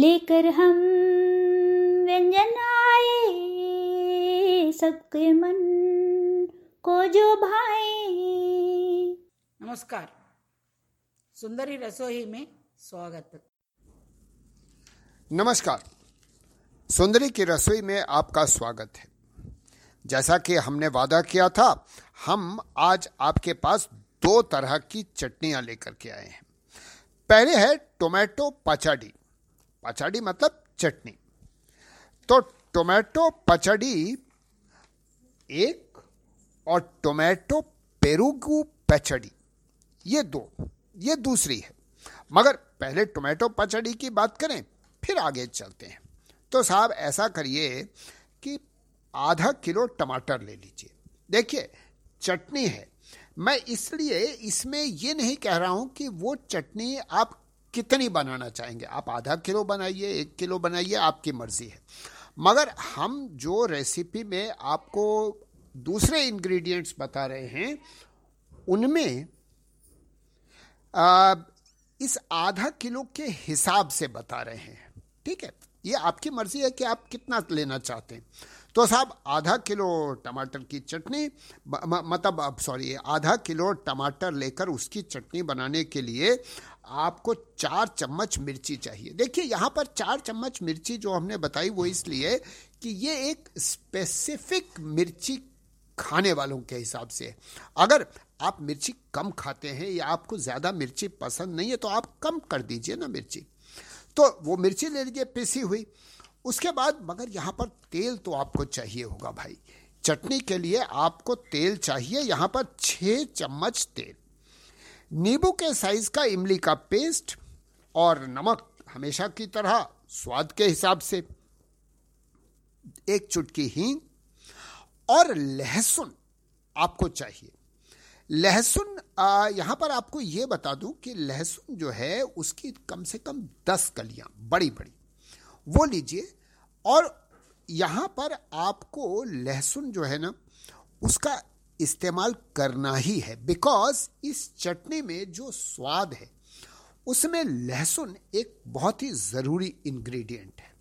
लेकर हम व्यंजन आए। सबके मन को जो भाए। नमस्कार। सुंदरी रसोई में स्वागत। नमस्कार। सुंदरी की रसोई में आपका स्वागत है। जैसा कि हमने वादा किया था हम आज आपके पास दो तरह की चटनियाँ लेकर के आए हैं। पहले है टोमेटो पचड़ी। पचड़ी मतलब चटनी। तो टोमेटो पचड़ी एक और टोमेटो पेरुगु पचड़ी, ये दो, ये दूसरी है। मगर पहले टोमेटो पचड़ी की बात करें, फिर आगे चलते हैं। तो साहब, ऐसा करिए कि आधा किलो टमाटर ले लीजिए। देखिए, चटनी है। मैं इसलिए इसमें ये नहीं कह रहा हूँ कि वो चटनी आप कितनी बनाना चाहेंगे? आप आधा किलो बनाइए, एक किलो बनाइए, आपकी मर्ज़ी है। मगर हम जो रेसिपी में आपको दूसरे इंग्रेडिएंट्स बता रहे हैं, उनमें इस आधा किलो के हिसाब से बता रहे हैं। ठीक है? ये आपकी मर्ज़ी है कि आप कितना लेना चाहते हैं। तो साहब, आधा किलो टमाटर की चटनी मतलब सॉरी आधा किलो टमाटर लेकर उसकी चटनी बनाने के लिए आपको चार चम्मच मिर्ची चाहिए। देखिए, यहाँ पर चार चम्मच मिर्ची जो हमने बताई, वो इसलिए कि ये एक स्पेसिफिक मिर्ची खाने वालों के हिसाब से अगर आप मिर्ची कम खाते हैं या आपको ज़्यादा मिर्ची पसंद नहीं है तो आप कम कर दीजिए ना मिर्ची। तो वो मिर्ची ले लीजिए, पिसी हुई। उसके बाद, मगर यहाँ पर तेल तो आपको चाहिए होगा भाई। चटनी के लिए आपको तेल चाहिए। यहाँ पर छः चम्मच तेल। नींबू के साइज़ का इमली का पेस्ट और नमक हमेशा की तरह स्वाद के हिसाब से। एक चुटकी हींग और लहसुन आपको चाहिए। लहसुन यहाँ पर आपको ये बता दूँ कि लहसुन जो है उसकी कम से कम दस कलियाँ बड़ी बड़ी वो लीजिए। और यहाँ पर आपको लहसुन जो है ना, उसका इस्तेमाल करना ही है। बिकॉज़ इस चटनी में जो स्वाद है, उसमें लहसुन एक बहुत ही ज़रूरी इंग्रेडिएंट है।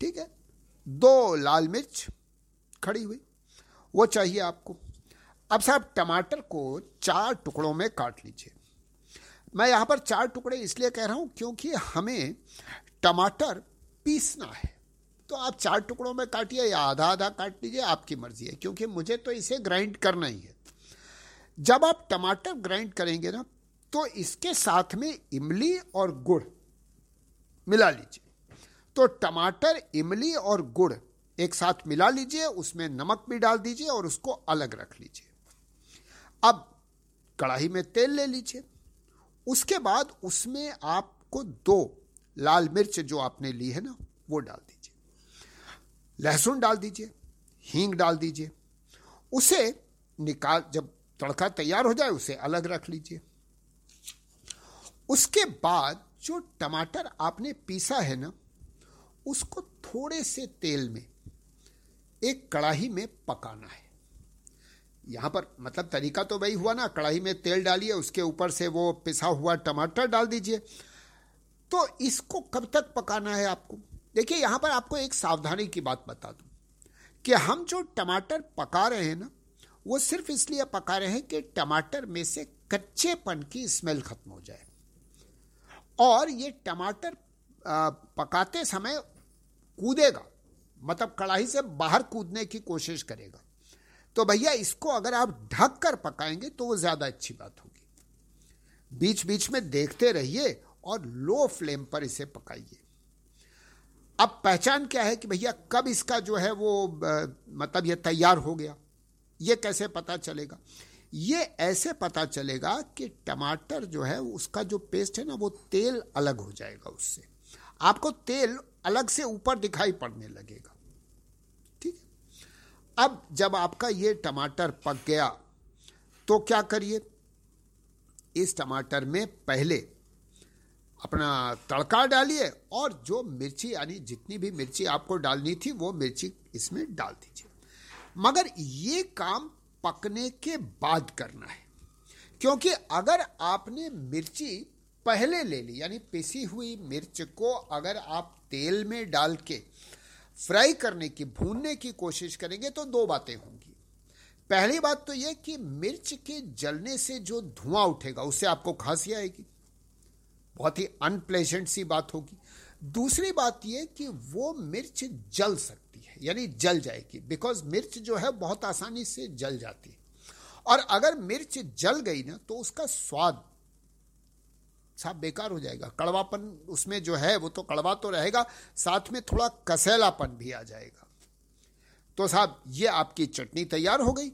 ठीक है? दो लाल मिर्च खड़ी हुई, वो चाहिए आपको। अब साहब, टमाटर को चार टुकड़ों में काट लीजिए। मैं यहाँ पर चार टुकड़े इसलिए कह रहा हूँ क्योंकि हमें टमाटर पीसना है। तो आप चार टुकड़ों में काटिए या आधा आधा काट लीजिए, आपकी मर्ज़ी है, क्योंकि मुझे तो इसे ग्राइंड करना ही है। जब आप टमाटर ग्राइंड करेंगे ना तो इसके साथ में इमली और गुड़ मिला लीजिए। तो टमाटर, इमली और गुड़ एक साथ मिला लीजिए, उसमें नमक भी डाल दीजिए और उसको अलग रख लीजिए। अब कढ़ाई में तेल ले लीजिए। उसके बाद उसमें आपको दो लाल मिर्च जो आपने ली है ना, वो डाल दीजिए। लहसुन डाल दीजिए, हींग डाल दीजिए, उसे निकाल, जब तड़का तैयार हो जाए, उसे अलग रख लीजिए। उसके बाद जो टमाटर आपने पीसा है ना, उसको थोड़े से तेल में, एक कढ़ाई में पकाना है। यहाँ पर मतलब तरीका तो वही हुआ ना कढ़ाई में तेल डालिए, उसके ऊपर से वो पिसा हुआ टमाटर डाल दीजिए। तो इसको कब तक पकाना है आपको? देखिए, यहाँ पर आपको एक सावधानी की बात बता दूँ कि हम जो टमाटर पका रहे हैं ना, वो सिर्फ़ इसलिए पका रहे हैं कि टमाटर में से कच्चेपन की स्मेल खत्म हो जाए। और ये टमाटर पकाते समय कूदेगा मतलब कढ़ाई से बाहर कूदने की कोशिश करेगा। तो भैया, इसको अगर आप ढक कर पकाएँगे तो वो ज़्यादा अच्छी बात होगी। बीच बीच में देखते रहिए और लो फ्लेम पर इसे पकाइए। अब पहचान क्या है कि भैया कब इसका जो है वो मतलब ये तैयार हो गया? ये कैसे पता चलेगा? ये ऐसे पता चलेगा कि टमाटर जो है, उसका जो पेस्ट है ना, वो तेल अलग हो जाएगा उससे। आपको तेल अलग से ऊपर दिखाई पड़ने लगेगा। ठीक है? अब जब आपका ये टमाटर पक गया तो क्या करिए? इस टमाटर में पहले अपना तड़का डालिए और जो मिर्ची, यानी जितनी भी मिर्ची आपको डालनी थी, वो मिर्ची इसमें डाल दीजिए। मगर ये काम पकने के बाद करना है, क्योंकि अगर आपने मिर्ची पहले ले ली, यानी पिसी हुई मिर्च को अगर आप तेल में डाल के फ्राई करने की, भूनने की कोशिश करेंगे तो दो बातें होंगी। पहली बात तो यह कि मिर्च के जलने से जो धुआँ उठेगा, उससे आपको खांसी आएगी। बहुत ही अनप्लेजेंट सी बात होगी। दूसरी बात यह कि वो मिर्च जल सकती है, यानी जल जाएगी बिकॉज़ मिर्च जो है बहुत आसानी से जल जाती है। और अगर मिर्च जल गई ना तो उसका स्वाद साफ़ बेकार हो जाएगा। कड़वापन उसमें जो है, वो तो कड़वा तो रहेगा, साथ में थोड़ा कसैलापन भी आ जाएगा। तो साहब, ये आपकी चटनी तैयार हो गई,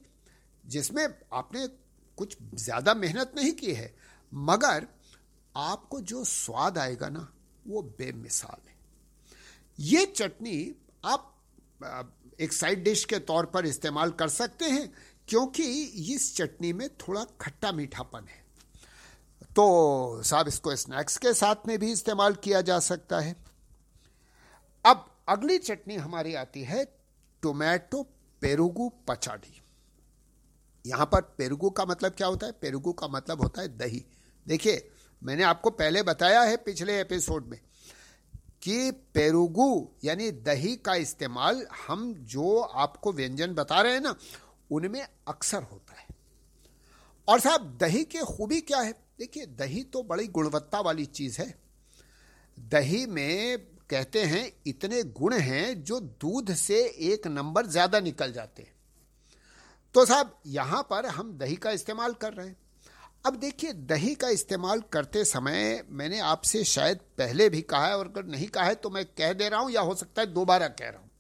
जिसमें आपने कुछ ज़्यादा मेहनत नहीं की है, मगर आपको जो स्वाद आएगा ना, वो बेमिसाल है। ये चटनी आप एक साइड डिश के तौर पर इस्तेमाल कर सकते हैं, क्योंकि इस चटनी में थोड़ा खट्टा मीठापन है। तो साहब, इसको स्नैक्स के साथ में भी इस्तेमाल किया जा सकता है। अब अगली चटनी हमारी आती है टोमेटो पेरुगु पचाड़ी। यहाँ पर पेरुगु का मतलब क्या होता है? पेरुगु का मतलब होता है दही। देखिए मैंने आपको पहले बताया है पिछले एपिसोड में कि पेरुगु, यानी दही का इस्तेमाल हम जो आपको व्यंजन बता रहे हैं ना, उनमें अक्सर होता है। और साहब, दही की खूबी क्या है? देखिए, दही तो बड़ी गुणवत्ता वाली चीज़ है। दही में कहते हैं, इतने गुण हैं जो दूध से एक नंबर ज़्यादा निकल जाते हैं। तो साहब, यहाँ पर हम दही का इस्तेमाल कर रहे हैं। अब देखिए, दही का इस्तेमाल करते समय मैंने आपसे शायद पहले भी कहा है और अगर नहीं कहा है तो मैं कह दे रहा हूँ या हो सकता है दोबारा कह रहा हूँ।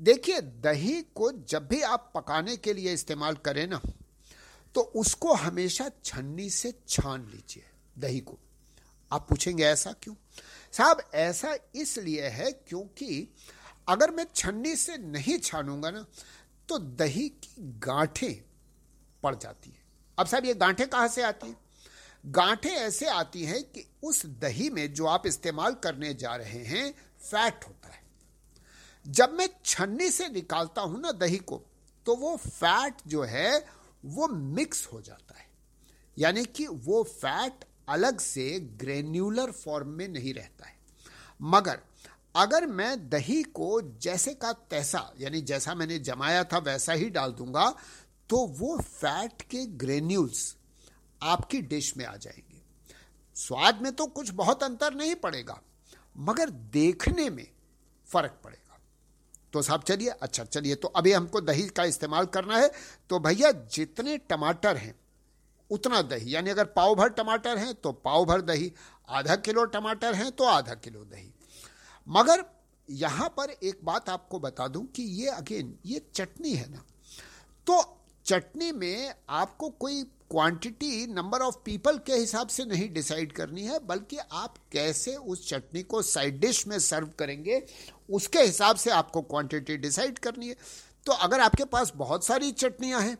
देखिए, दही को जब भी आप पकाने के लिए इस्तेमाल करें ना तो उसको हमेशा छन्नी से छान लीजिए दही को। आप पूछेंगे ऐसा क्यों? साहब, ऐसा इसलिए है क्योंकि अगर मैं छन्नी से नहीं छानूँगा ना तो दही की गांठें पड़ जाती है। अब साहब, ये गांठें कहाँ से आती हैं? गांठें ऐसे आती हैं कि उस दही में जो आप इस्तेमाल करने जा रहे हैं फैट होता है। जब मैं छन्नी से निकालता हूँ ना दही को तो वो फैट जो है, वो मिक्स हो जाता है। यानी कि वो फैट अलग से ग्रेन्यूलर फॉर्म में नहीं रहता है। मगर अगर मैं दही को जैसे का तैसा, यानी जैसा मैंने जमाया था वैसा ही डाल दूँगा तो वो फैट के ग्रेन्यूल्स आपकी डिश में आ जाएँगे। स्वाद में तो कुछ बहुत अंतर नहीं पड़ेगा, मगर देखने में फ़र्क पड़ेगा। तो साहब चलिए अच्छा चलिए तो अभी हमको दही का इस्तेमाल करना है। तो भैया, जितने टमाटर हैं, उतना दही, यानी अगर पाव भर टमाटर हैं तो पाव भर दही, आधा किलो टमाटर हैं तो आधा किलो दही। मगर यहाँ पर एक बात आपको बता दूँ कि ये अगेन ये चटनी है ना तो चटनी में आपको कोई क्वांटिटी नंबर ऑफ़ पीपल के हिसाब से नहीं डिसाइड करनी है, बल्कि आप कैसे उस चटनी को साइड डिश में सर्व करेंगे, उसके हिसाब से आपको क्वांटिटी डिसाइड करनी है। तो अगर आपके पास बहुत सारी चटनियाँ हैं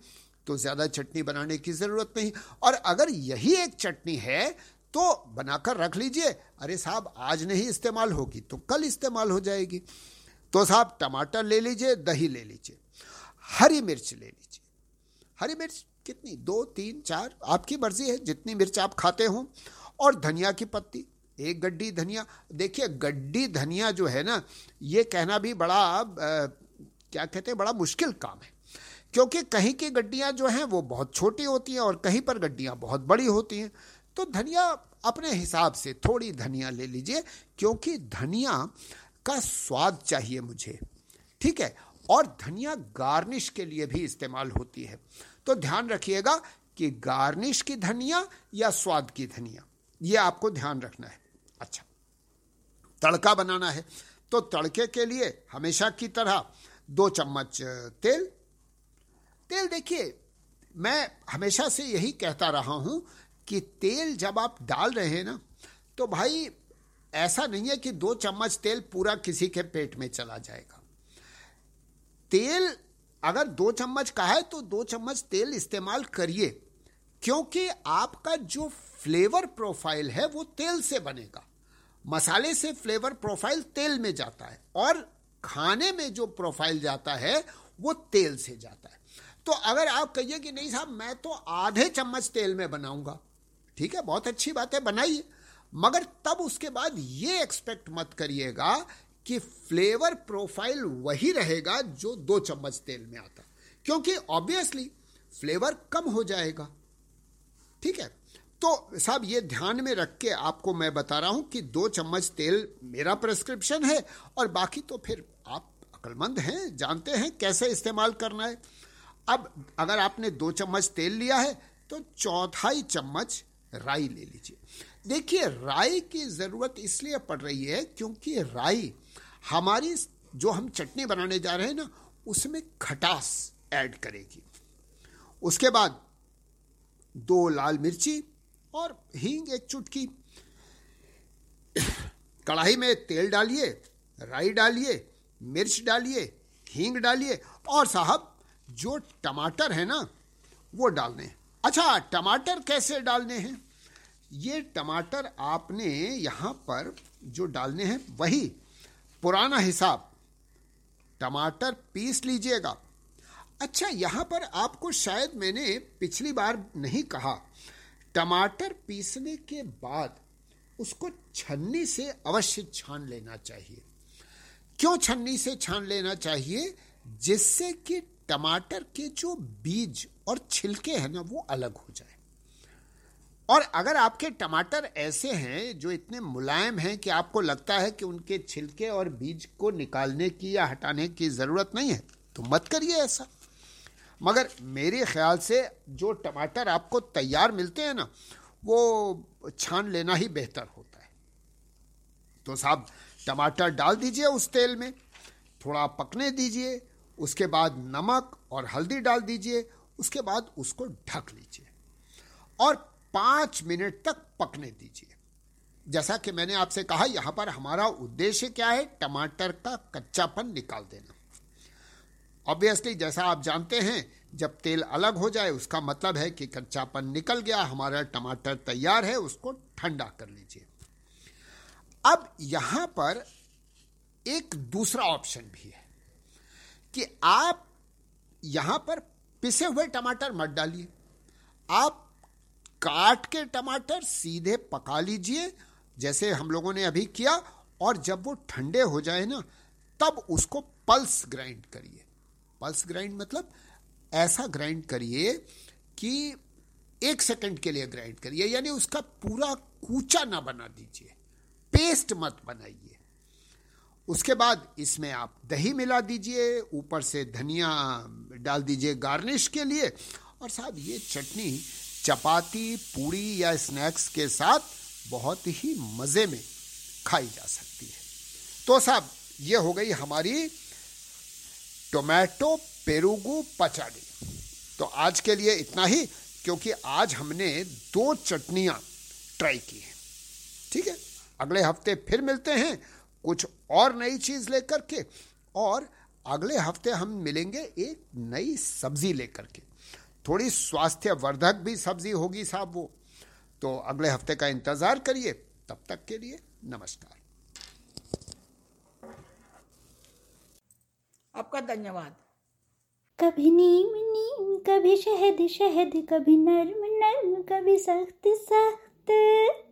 तो ज़्यादा चटनी बनाने की ज़रूरत नहीं। और अगर यही एक चटनी है तो बनाकर रख लीजिए। अरे साहब, आज नहीं इस्तेमाल होगी तो कल इस्तेमाल हो जाएगी। तो साहब, टमाटर ले लीजिए, दही ले लीजिए, हरी मिर्च ले लीजिए। हरी मिर्च कितनी? दो तीन चार? आपकी मर्ज़ी है जितनी मिर्च आप खाते हो। और धनिया की पत्ती एक गड्डी धनिया। देखिए गड्डी धनिया जो है ना ये कहना भी बड़ा आ, क्या कहते हैं बड़ा मुश्किल काम है। क्योंकि कहीं की गड्डियाँ जो हैं वो बहुत छोटी होती हैं और कहीं पर गड्डियाँ बहुत बड़ी होती हैं। तो धनिया अपने हिसाब से थोड़ी धनिया ले लीजिए क्योंकि धनिया का स्वाद चाहिए मुझे। ठीक है? और धनिया गार्निश के लिए भी इस्तेमाल होती है। तो ध्यान रखिएगा कि गार्निश की धनिया या स्वाद की धनिया, ये आपको ध्यान रखना है। अच्छा तड़का बनाना है। तो तड़के के लिए हमेशा की तरह दो चम्मच तेल। तेल देखिए, मैं हमेशा से यही कहता रहा हूँ कि तेल जब आप डाल रहे हैं ना तो भाई ऐसा नहीं है कि दो चम्मच तेल पूरा किसी के पेट में चला जाएगा। तेल अगर दो चम्मच का है तो दो चम्मच तेल इस्तेमाल करिए, क्योंकि आपका जो फ्लेवर प्रोफ़ाइल है, वो तेल से बनेगा। मसाले से फ्लेवर प्रोफ़ाइल तेल में जाता है, और खाने में जो प्रोफ़ाइल जाता है, वो तेल से जाता है। तो अगर आप कहिए कि नहीं साहब, मैं तो आधे चम्मच तेल में बनाऊँगा, ठीक है, बहुत अच्छी बात है बनाइए, मगर तब उसके बाद ये एक्सपेक्ट मत करिएगा कि फ्लेवर प्रोफ़ाइल वही रहेगा जो दो चम्मच तेल में आता क्योंकि ऑब्वियसली फ्लेवर कम हो जाएगा। ठीक है? तो साहब, ये ध्यान में रख के आपको मैं बता रहा हूँ कि दो चम्मच तेल मेरा प्रेस्क्रिप्शन है और बाकी तो फिर आप अक्लमंद हैं, जानते हैं कैसे इस्तेमाल करना है। अब अगर आपने दो चम्मच तेल लिया है तो चौथाई चम्मच राई ले लीजिए। देखिए, राई की ज़रूरत इसलिए पड़ रही है क्योंकि राई हमारी जो हम चटनी बनाने जा रहे हैं ना, उसमें खटास ऐड करेगी। उसके बाद दो लाल मिर्ची और हींग एक चुटकी। कढ़ाई में तेल डालिए, राई डालिए, मिर्च डालिए, हींग डालिए और साहब, जो टमाटर है ना, वो डालने अच्छा टमाटर कैसे डालने हैं? ये टमाटर आपने यहाँ पर जो डालने हैं, वही पुराना हिसाब। टमाटर पीस लीजिएगा। अच्छा यहाँ पर आपको शायद मैंने पिछली बार नहीं कहा। टमाटर पीसने के बाद उसको छन्नी से अवश्य छान लेना चाहिए। क्यों छन्नी से छान लेना चाहिए? जिससे कि टमाटर के जो बीज और छिलके हैं ना, वो अलग हो जाए। और अगर आपके टमाटर ऐसे हैं जो इतने मुलायम हैं कि आपको लगता है कि उनके छिलके और बीज को निकालने की या हटाने की ज़रूरत नहीं है तो मत करिए ऐसा। मगर मेरे ख्याल से जो टमाटर आपको तैयार मिलते हैं ना, वो छान लेना ही बेहतर होता है। तो साहब, टमाटर डाल दीजिए उस तेल में, थोड़ा पकने दीजिए, उसके बाद नमक और हल्दी डाल दीजिए, उसके बाद उसको ढक लीजिए। और पाँच मिनट तक पकने दीजिए। जैसा कि मैंने आपसे कहा, यहाँ पर हमारा उद्देश्य क्या है? टमाटर का कच्चापन निकाल देना। ऑब्वियसली जैसा आप जानते हैं, जब तेल अलग हो जाए, उसका मतलब है कि कच्चापन निकल गया, हमारा टमाटर तैयार है, उसको ठंडा कर लीजिए। अब यहाँ पर एक दूसरा ऑप्शन भी है कि आप यहाँ पर पिसे हुए टमाटर मत डालिए। आप काट के टमाटर सीधे पका लीजिए, जैसे हम लोगों ने अभी किया, और जब वो ठंडे हो जाए ना, तब उसको पल्स ग्राइंड करिए। पल्स ग्राइंड मतलब ऐसा ग्राइंड करिए कि एक सेकंड के लिए ग्राइंड करिए, यानी उसका पूरा कूचा ना बना दीजिए। पेस्ट मत बनाइए। उसके बाद इसमें आप दही मिला दीजिए, ऊपर से धनिया डाल दीजिए गार्निश के लिए, और साहब ये चटनी चपाती, पूड़ी या स्नैक्स के साथ बहुत ही मज़े में खाई जा सकती है। तो साहब, ये हो गई हमारी टोमेटो पेरुगू पचाड़ी। तो आज के लिए इतना ही, क्योंकि आज हमने दो चटनियाँ ट्राई की हैं। ठीक है? अगले हफ़्ते फिर मिलते हैं कुछ और नई चीज़ लेकर के, और अगले हफ़्ते हम मिलेंगे एक नई सब्ज़ी लेकर के। थोड़ी स्वास्थ्य वर्धक भी सब्ज़ी होगी साहब वो। तो अगले हफ़्ते का इंतज़ार करिए। तब तक के लिए नमस्कार। आपका धन्यवाद। कभी नीम नीम कभी शहद शहद कभी नर्म नर्म कभी सख्त सख्त।